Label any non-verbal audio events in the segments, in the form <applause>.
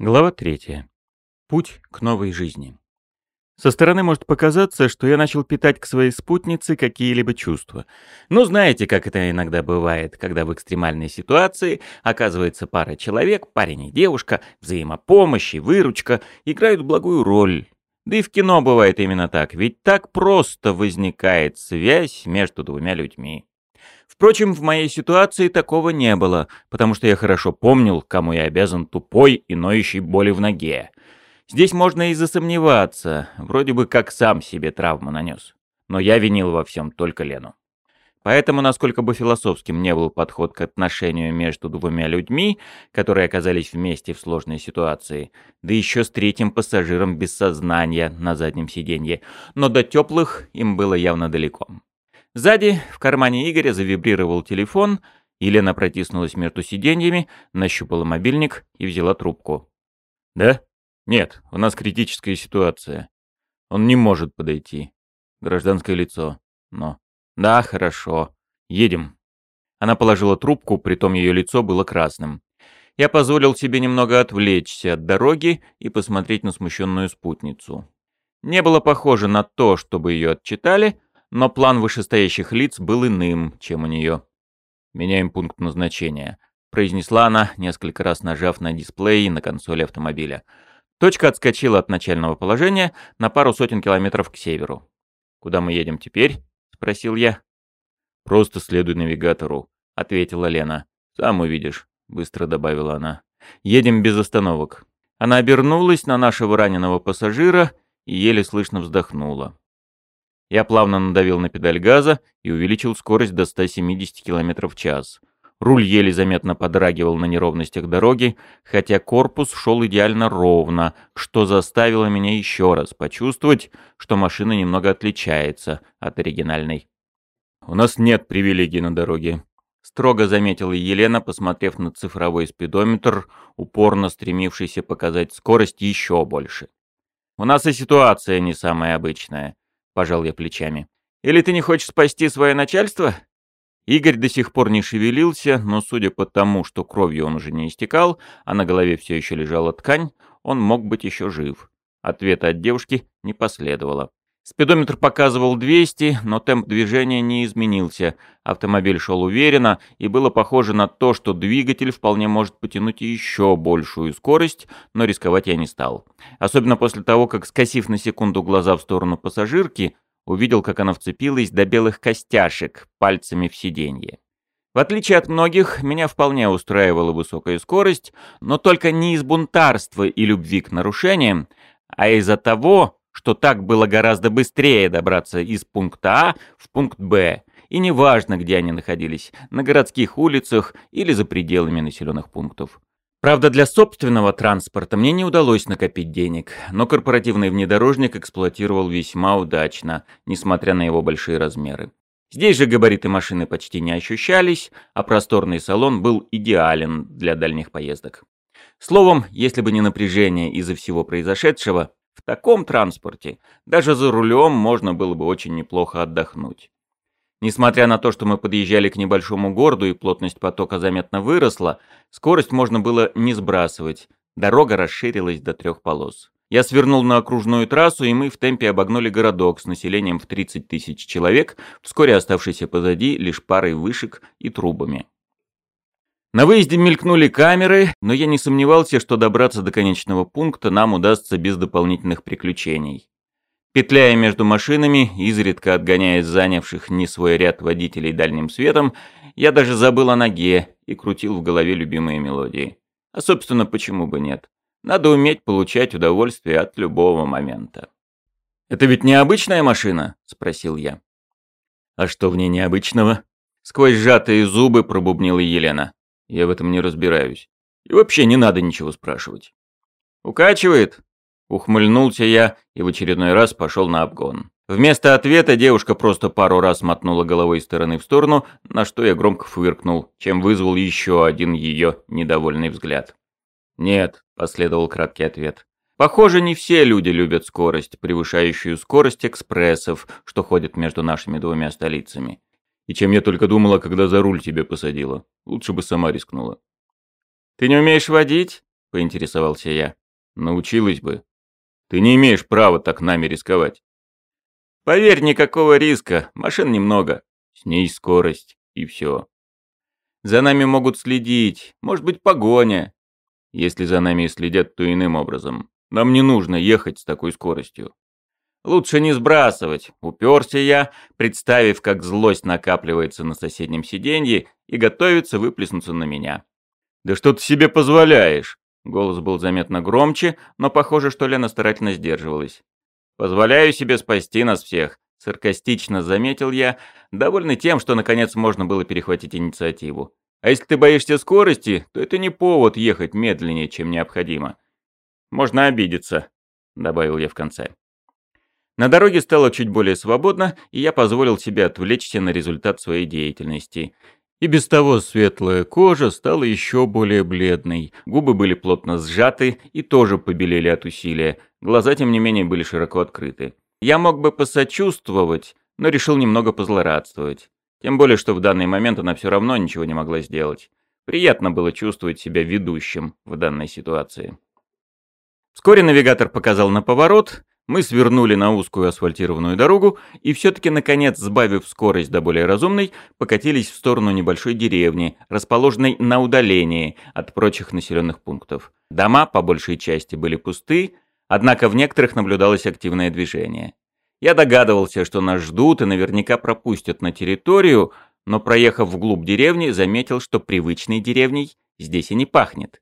Глава 3. Путь к новой жизни. Со стороны может показаться, что я начал питать к своей спутнице какие-либо чувства. Ну, знаете, как это иногда бывает, когда в экстремальной ситуации оказывается пара человек, парень и девушка, взаимопомощь и выручка играют благую роль. Да и в кино бывает именно так, ведь так просто возникает связь между двумя людьми. Впрочем, в моей ситуации такого не было, потому что я хорошо помнил, кому я обязан тупой и ноющей боли в ноге. Здесь можно и засомневаться, вроде бы как сам себе травму нанес. Но я винил во всем только Лену. Поэтому, насколько бы философским не был подход к отношению между двумя людьми, которые оказались вместе в сложной ситуации, да еще с третьим пассажиром без сознания на заднем сиденье, но до теплых им было явно далеко. Сзади, в кармане Игоря, завибрировал телефон, Елена протиснулась между сиденьями, нащупала мобильник и взяла трубку. «Да? Нет, у нас критическая ситуация. Он не может подойти. Гражданское лицо. Но... Да, хорошо. Едем». Она положила трубку, притом ее лицо было красным. Я позволил себе немного отвлечься от дороги и посмотреть на смущенную спутницу. Не было похоже на то, чтобы ее отчитали, но план вышестоящих лиц был иным, чем у нее. «Меняем пункт назначения», — произнесла она, несколько раз нажав на дисплей на консоли автомобиля. Точка отскочила от начального положения на пару сотен километров к северу. «Куда мы едем теперь?» — спросил я. «Просто следуй навигатору», — ответила Лена. «Сам увидишь», — быстро добавила она. «Едем без остановок». Она обернулась на нашего раненого пассажира и еле слышно вздохнула. Я плавно надавил на педаль газа и увеличил скорость до 170 км в час. Руль еле заметно подрагивал на неровностях дороги, хотя корпус шел идеально ровно, что заставило меня еще раз почувствовать, что машина немного отличается от оригинальной. «У нас нет привилегий на дороге», — строго заметила Елена, посмотрев на цифровой спидометр, упорно стремившийся показать скорость еще больше. «У нас и ситуация не самая обычная пожал я плечами. «Или ты не хочешь спасти свое начальство?» Игорь до сих пор не шевелился, но судя по тому, что кровью он уже не истекал, а на голове все еще лежала ткань, он мог быть еще жив. Ответа от девушки не последовало. Спидометр показывал 200, но темп движения не изменился. Автомобиль шел уверенно, и было похоже на то, что двигатель вполне может потянуть еще большую скорость, но рисковать я не стал. Особенно после того, как, скосив на секунду глаза в сторону пассажирки, увидел, как она вцепилась до белых костяшек пальцами в сиденье. В отличие от многих, меня вполне устраивала высокая скорость, но только не из бунтарства и любви к нарушениям, а из-за того, что так было гораздо быстрее добраться из пункта А в пункт Б, и неважно, где они находились, на городских улицах или за пределами населенных пунктов. Правда, для собственного транспорта мне не удалось накопить денег, но корпоративный внедорожник эксплуатировал весьма удачно, несмотря на его большие размеры. Здесь же габариты машины почти не ощущались, а просторный салон был идеален для дальних поездок. Словом, если бы не напряжение из-за всего произошедшего, таком транспорте даже за рулем можно было бы очень неплохо отдохнуть. Несмотря на то, что мы подъезжали к небольшому городу и плотность потока заметно выросла, скорость можно было не сбрасывать. Дорога расширилась до трех полос. Я свернул на окружную трассу, и мы в темпе обогнули городок с населением в 30 тысяч человек, вскоре оставшийся позади лишь парой вышек и трубами. На выезде мелькнули камеры, но я не сомневался, что добраться до конечного пункта нам удастся без дополнительных приключений. Петляя между машинами, изредка отгоняя занявших не свой ряд водителей дальним светом, я даже забыл о ноге и крутил в голове любимые мелодии. А собственно, почему бы нет? Надо уметь получать удовольствие от любого момента. «Это ведь необычная машина?» — спросил я. «А что в ней необычного?» Сквозь сжатые зубы пробубнила Елена. «Я в этом не разбираюсь. И вообще не надо ничего спрашивать». «Укачивает?» Ухмыльнулся я и в очередной раз пошел на обгон. Вместо ответа девушка просто пару раз мотнула головой из стороны в сторону, на что я громко фыркнул, чем вызвал еще один ее недовольный взгляд. «Нет», — последовал краткий ответ. «Похоже, не все люди любят скорость, превышающую скорость экспрессов, что ходят между нашими двумя столицами. И чем я только думала, когда за руль тебе посадила. Лучше бы сама рискнула». «Ты не умеешь водить?» — поинтересовался я. «Научилась бы. Ты не имеешь права так нами рисковать». «Поверь, никакого риска. Машин немного. С ней скорость. И все. За нами могут следить. Может быть, погоня. Если за нами и следят, то иным образом. Нам не нужно ехать с такой скоростью. Лучше не сбрасывать. Уперся я, представив, как злость накапливается на соседнем сиденье и готовится выплеснуться на меня. «Да что ты себе позволяешь?» Голос был заметно громче, но похоже, что Лена старательно сдерживалась. «Позволяю себе спасти нас всех», — саркастично заметил я, довольный тем, что наконец можно было перехватить инициативу. «А если ты боишься скорости, то это не повод ехать медленнее, чем необходимо. Можно обидеться», — добавил я в конце. На дороге стало чуть более свободно, и я позволил себе отвлечься на результат своей деятельности. И без того светлая кожа стала еще более бледной, губы были плотно сжаты и тоже побелели от усилия, глаза, тем не менее, были широко открыты. Я мог бы посочувствовать, но решил немного позлорадствовать. Тем более, что в данный момент она все равно ничего не могла сделать. Приятно было чувствовать себя ведущим в данной ситуации. Вскоре навигатор показал на поворот, мы свернули на узкую асфальтированную дорогу и все-таки, наконец, сбавив скорость до более разумной, покатились в сторону небольшой деревни, расположенной на удалении от прочих населенных пунктов. Дома, по большей части, были пусты, однако в некоторых наблюдалось активное движение. Я догадывался, что нас ждут и наверняка пропустят на территорию, но, проехав вглубь деревни, заметил, что привычной деревней здесь и не пахнет.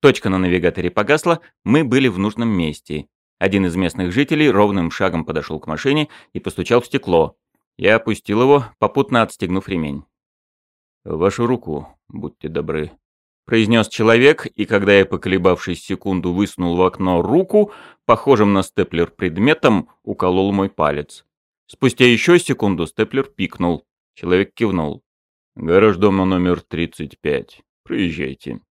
Точка на навигаторе погасла, мы были в нужном месте. Один из местных жителей ровным шагом подошел к машине и постучал в стекло. Я опустил его, попутно отстегнув ремень. «Вашу руку, будьте добры», — произнес человек, и когда я, поколебавшись секунду, высунул в окно руку, похожим на степлер предметом, уколол мой палец. Спустя еще секунду степлер пикнул. Человек кивнул. «Гараж дома номер 35. Проезжайте».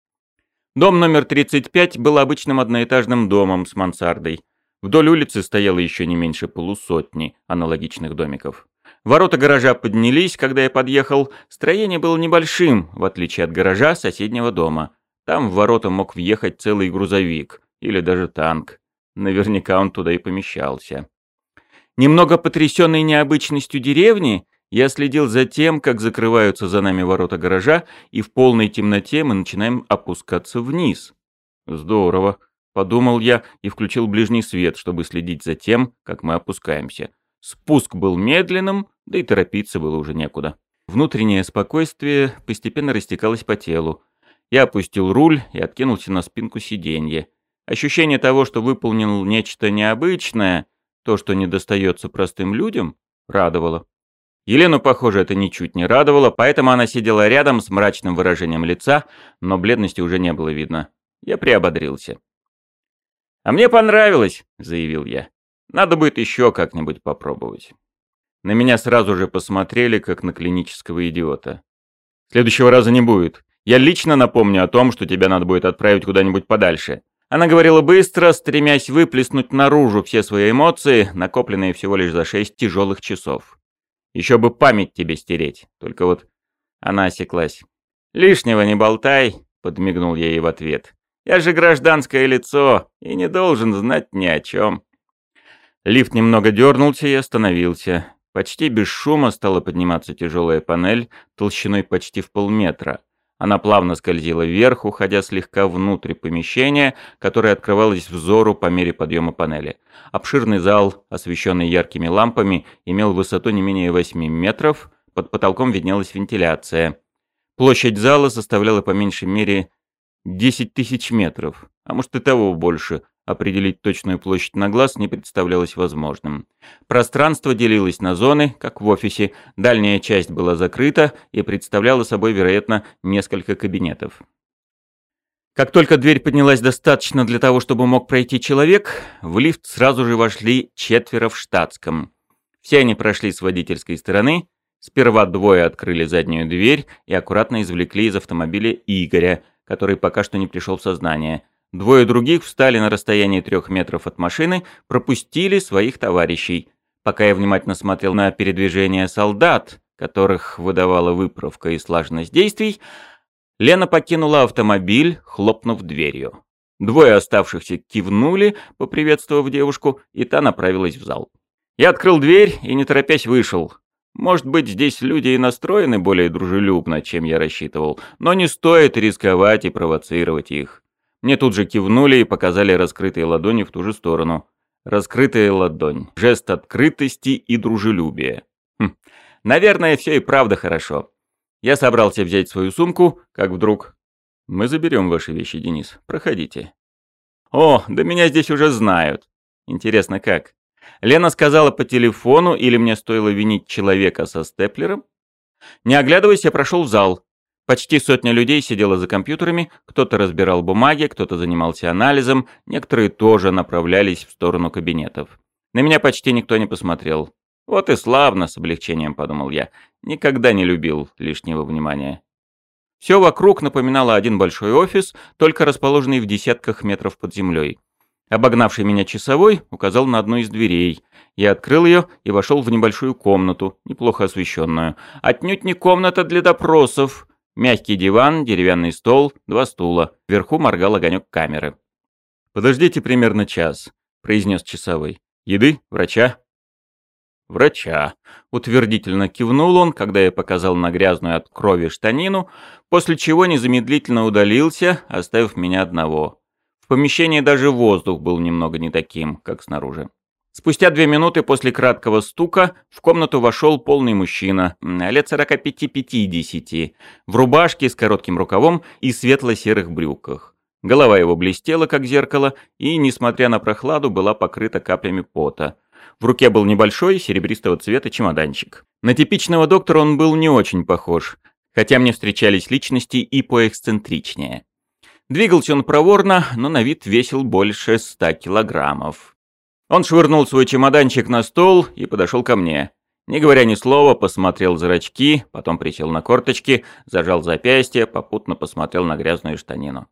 Дом номер 35 был обычным одноэтажным домом с мансардой. Вдоль улицы стояло еще не меньше полусотни аналогичных домиков. Ворота гаража поднялись, когда я подъехал. Строение было небольшим, в отличие от гаража соседнего дома. Там в ворота мог въехать целый грузовик или даже танк. Наверняка он туда и помещался. Немного потрясенный необычностью деревни, я следил за тем, как закрываются за нами ворота гаража, и в полной темноте мы начинаем опускаться вниз. Здорово. Подумал я и включил ближний свет, чтобы следить за тем, как мы опускаемся. Спуск был медленным, да и торопиться было уже некуда. Внутреннее спокойствие постепенно растекалось по телу. Я опустил руль и откинулся на спинку сиденья. Ощущение того, что выполнил нечто необычное, то, что не достается простым людям, радовало. Елену, похоже, это ничуть не радовало, поэтому она сидела рядом с мрачным выражением лица, но бледности уже не было видно. Я приободрился. «А мне понравилось», — заявил я. «Надо будет еще как-нибудь попробовать». На меня сразу же посмотрели, как на клинического идиота. «Следующего раза не будет. Я лично напомню о том, что тебя надо будет отправить куда-нибудь подальше». Она говорила быстро, стремясь выплеснуть наружу все свои эмоции, накопленные всего лишь за шесть тяжелых часов. Еще бы память тебе стереть. Только вот она осеклась. «Лишнего не болтай», — подмигнул я ей в ответ. Я же гражданское лицо и не должен знать ни о чем. Лифт немного дернулся и остановился. Почти без шума стала подниматься тяжелая панель толщиной почти в полметра. Она плавно скользила вверх, уходя слегка внутрь помещения, которое открывалось взору по мере подъема панели. Обширный зал, освещенный яркими лампами, имел высоту не менее 8 метров, под потолком виднелась вентиляция. Площадь зала составляла по меньшей мере 10 тысяч метров, а может и того больше. Определить точную площадь на глаз не представлялось возможным. Пространство делилось на зоны, как в офисе. Дальняя часть была закрыта и представляла собой, вероятно, несколько кабинетов. Как только дверь поднялась достаточно для того, чтобы мог пройти человек, в лифт сразу же вошли четверо в штатском. Все они прошли с водительской стороны. Сперва двое открыли заднюю дверь и аккуратно извлекли из автомобиля Игоря, который пока что не пришел в сознание. Двое других встали на расстоянии трех метров от машины, пропустили своих товарищей. Пока я внимательно смотрел на передвижение солдат, которых выдавала выправка и слаженность действий, Лена покинула автомобиль, хлопнув дверью. Двое оставшихся кивнули, поприветствовав девушку, и та направилась в зал. Я открыл дверь и, не торопясь, вышел. Может быть, здесь люди и настроены более дружелюбно, чем я рассчитывал, но не стоит рисковать и провоцировать их. Мне тут же кивнули и показали раскрытые ладони в ту же сторону. Раскрытая ладонь. Жест открытости и дружелюбия. Хм. Наверное, все и правда хорошо. Я собрался взять свою сумку, как вдруг... «Мы заберем ваши вещи, Денис. Проходите». «О, да меня здесь уже знают. Интересно, как?» Лена сказала по телефону, или мне стоило винить человека со степлером? Не оглядываясь, я прошел в зал. Почти сотня людей сидела за компьютерами, кто-то разбирал бумаги, кто-то занимался анализом, некоторые тоже направлялись в сторону кабинетов. На меня почти никто не посмотрел. Вот и славно, с облегчением подумал я. Никогда не любил лишнего внимания. Все вокруг напоминало один большой офис, только расположенный в десятках метров под землей. Обогнавший меня часовой указал на одну из дверей. Я открыл ее и вошел в небольшую комнату, неплохо освещенную. Отнюдь не комната для допросов. Мягкий диван, деревянный стол, два стула. Вверху моргал огонек камеры. «Подождите примерно час», — произнес часовой. «Еды? Врача?» «Врача», — утвердительно кивнул он, когда я показал на грязную от крови штанину, после чего незамедлительно удалился, оставив меня одного. В помещении даже воздух был немного не таким, как снаружи. Спустя две минуты после краткого стука в комнату вошел полный мужчина, лет 45-50, в рубашке с коротким рукавом и светло-серых брюках. Голова его блестела, как зеркало, и, несмотря на прохладу, была покрыта каплями пота. В руке был небольшой, серебристого цвета чемоданчик. На типичного доктора он был не очень похож, хотя мне встречались личности и поэксцентричнее. Двигался он проворно, но на вид весил больше ста килограммов. Он швырнул свой чемоданчик на стол и подошел ко мне. Не говоря ни слова, посмотрел зрачки, потом присел на корточки, зажал запястье, попутно посмотрел на грязную штанину.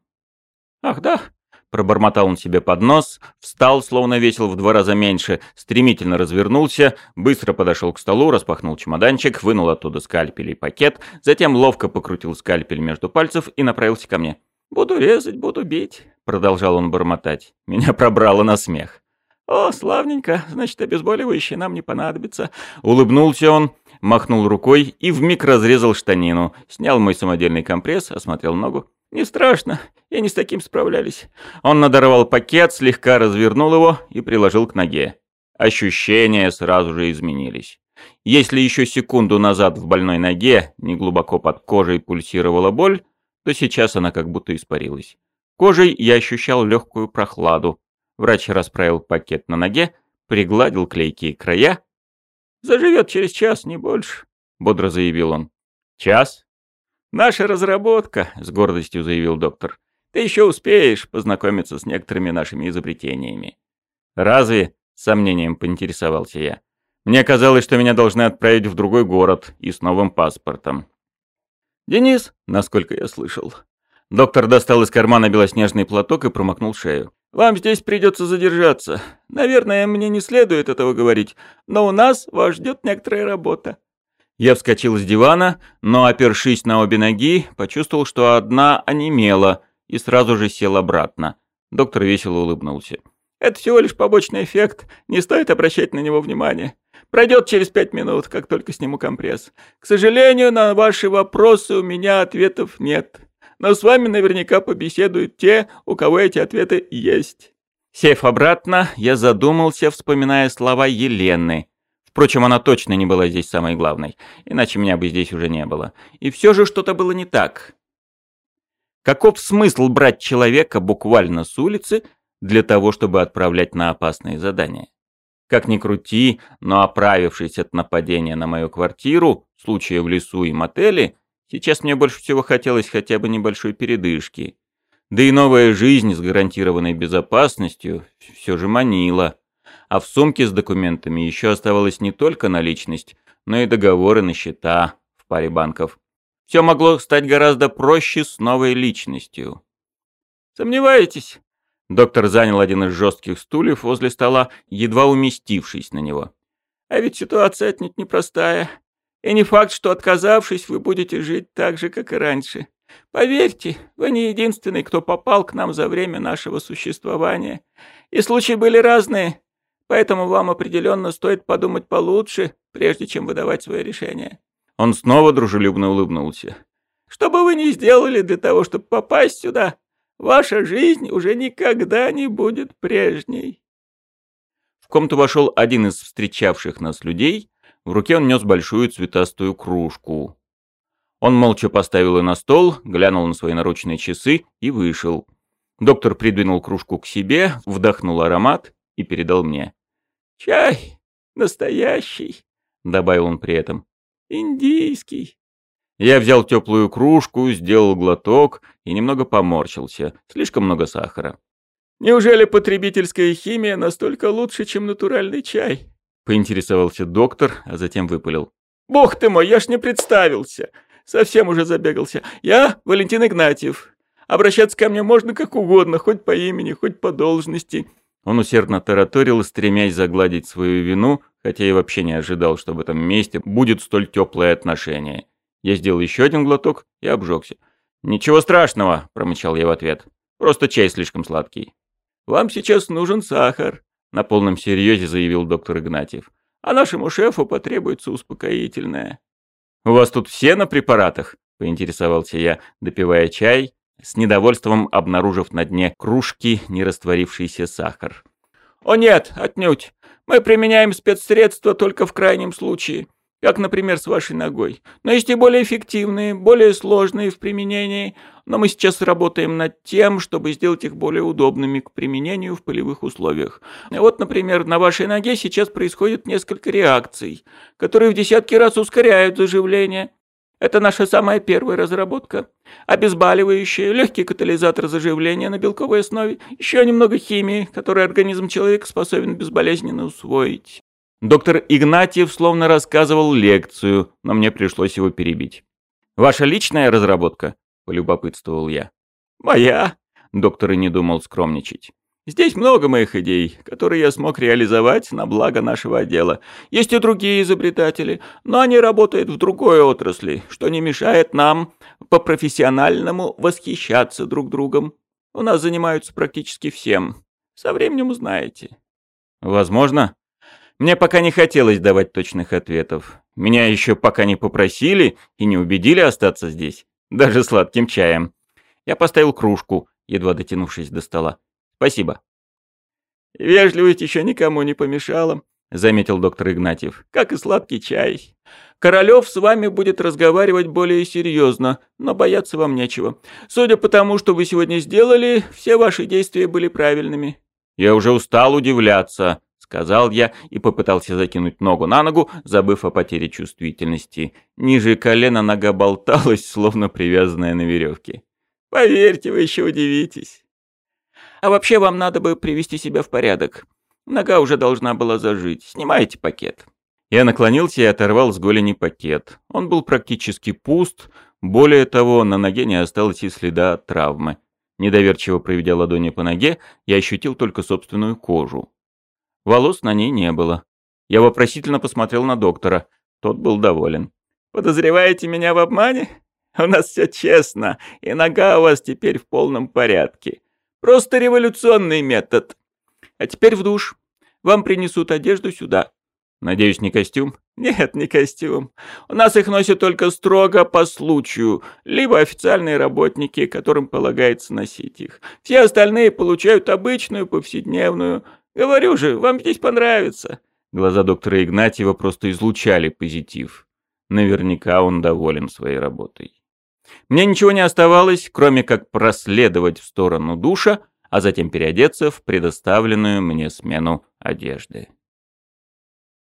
«Ах да!» — пробормотал он себе под нос, встал, словно весил в два раза меньше, стремительно развернулся, быстро подошел к столу, распахнул чемоданчик, вынул оттуда скальпель и пакет, затем ловко покрутил скальпель между пальцев и направился ко мне. «Буду резать, буду бить», — продолжал он бормотать. Меня <laughs> пробрало на смех. «О, славненько, значит, обезболивающее нам не понадобится». Улыбнулся он, махнул рукой и вмиг разрезал штанину, снял мой самодельный компресс, осмотрел ногу. «Не страшно, я не с таким справлялись». Он надорвал пакет, слегка развернул его и приложил к ноге. Ощущения сразу же изменились. Если еще секунду назад в больной ноге, не глубоко под кожей пульсировала боль, то сейчас она как будто испарилась. Кожей я ощущал легкую прохладу. Врач расправил пакет на ноге, пригладил клейкие края. «Заживет через час, не больше», — бодро заявил он. «Час?» «Наша разработка», — с гордостью заявил доктор. «Ты еще успеешь познакомиться с некоторыми нашими изобретениями». «Разве?» — с сомнением поинтересовался я. «Мне казалось, что меня должны отправить в другой город и с новым паспортом». «Денис», насколько я слышал. Доктор достал из кармана белоснежный платок и промокнул шею. «Вам здесь придется задержаться. Наверное, мне не следует этого говорить, но у нас вас ждет некоторая работа». Я вскочил с дивана, но, опершись на обе ноги, почувствовал, что одна онемела, и сразу же сел обратно. Доктор весело улыбнулся. «Это всего лишь побочный эффект, не стоит обращать на него внимания. Пройдет через пять минут, как только сниму компресс. К сожалению, на ваши вопросы у меня ответов нет. Но с вами наверняка побеседуют те, у кого эти ответы есть». Сев обратно, я задумался, вспоминая слова Елены. Впрочем, она точно не была здесь самой главной, иначе меня бы здесь уже не было. И все же что-то было не так. Каков смысл брать человека буквально с улицы для того, чтобы отправлять на опасные задания? Как ни крути, но оправившись от нападения на мою квартиру, случая в лесу и мотеле, сейчас мне больше всего хотелось хотя бы небольшой передышки. Да и новая жизнь с гарантированной безопасностью все же манила. А в сумке с документами еще оставалась не только наличность, но и договоры на счета в паре банков. Все могло стать гораздо проще с новой личностью. «Сомневаетесь?» Доктор занял один из жестких стульев возле стола, едва уместившись на него. «А ведь ситуация отнюдь непростая. И не факт, что, отказавшись, вы будете жить так же, как и раньше. Поверьте, вы не единственный, кто попал к нам за время нашего существования. И случаи были разные, поэтому вам определенно стоит подумать получше, прежде чем выдавать свое решение». Он снова дружелюбно улыбнулся. «Что бы вы ни сделали для того, чтобы попасть сюда, ваша жизнь уже никогда не будет прежней». В комнату вошел один из встречавших нас людей. В руке он нес большую цветастую кружку. Он молча поставил ее на стол, глянул на свои наручные часы и вышел. Доктор придвинул кружку к себе, вдохнул аромат и передал мне. «Чай настоящий», — добавил он при этом. «Индийский». Я взял теплую кружку, сделал глоток и немного поморщился. Слишком много сахара. «Неужели потребительская химия настолько лучше, чем натуральный чай?» — поинтересовался доктор, а затем выпалил. «Бог ты мой, я ж не представился! Совсем уже забегался. Я Валентин Игнатьев. Обращаться ко мне можно как угодно, хоть по имени, хоть по должности». Он усердно тараторил, стремясь загладить свою вину, хотя и вообще не ожидал, что в этом месте будет столь теплое отношение. Я сделал еще один глоток и обжегся. «Ничего страшного», — промычал я в ответ. «Просто чай слишком сладкий». «Вам сейчас нужен сахар», — на полном серьезе заявил доктор Игнатьев. «А нашему шефу потребуется успокоительное». «У вас тут все на препаратах?» — поинтересовался я, допивая чай, с недовольством обнаружив на дне кружки нерастворившийся сахар. «О нет, отнюдь. Мы применяем спецсредства только в крайнем случае как, например, с вашей ногой. Но есть и более эффективные, более сложные в применении, но мы сейчас работаем над тем, чтобы сделать их более удобными к применению в полевых условиях. Вот, например, на вашей ноге сейчас происходит несколько реакций, которые в десятки раз ускоряют заживление. Это наша самая первая разработка. Обезболивающее, легкий катализатор заживления на белковой основе, еще немного химии, которую организм человека способен безболезненно усвоить. Доктор Игнатьев словно рассказывал лекцию, но мне пришлось его перебить. «Ваша личная разработка?» – полюбопытствовал я. «Моя?» – доктор и не думал скромничать. «Здесь много моих идей, которые я смог реализовать на благо нашего отдела. Есть и другие изобретатели, но они работают в другой отрасли, что не мешает нам по-профессиональному восхищаться друг другом. У нас занимаются практически всем. Со временем узнаете». «Возможно», мне пока не хотелось давать точных ответов. Меня еще пока не попросили и не убедили остаться здесь. Даже сладким чаем. Я поставил кружку, едва дотянувшись до стола. Спасибо. «Вежливость еще никому не помешала», — заметил доктор Игнатьев. «Как и сладкий чай. Королев с вами будет разговаривать более серьезно, но бояться вам нечего. Судя по тому, что вы сегодня сделали, все ваши действия были правильными». «Я уже устал удивляться», сказал я и попытался закинуть ногу на ногу, забыв о потере чувствительности. Ниже колена нога болталась, словно привязанная на веревке. «Поверьте, вы еще удивитесь. А вообще вам надо бы привести себя в порядок. Нога уже должна была зажить. Снимайте пакет». Я наклонился и оторвал с голени пакет. Он был практически пуст, более того, на ноге не осталось и следа травмы. Недоверчиво проведя ладони по ноге, я ощутил только собственную кожу. Волос на ней не было. Я вопросительно посмотрел на доктора. Тот был доволен. «Подозреваете меня в обмане? У нас все честно, и нога у вас теперь в полном порядке. Просто революционный метод. А теперь в душ. Вам принесут одежду сюда». «Надеюсь, не костюм?» «Нет, не костюм. У нас их носят только строго по случаю, либо официальные работники, которым полагается носить их. Все остальные получают обычную повседневную Говорю же, вам здесь понравится». Глаза доктора Игнатьева просто излучали позитив. Наверняка он доволен своей работой. Мне ничего не оставалось, кроме как проследовать в сторону душа, а затем переодеться в предоставленную мне смену одежды.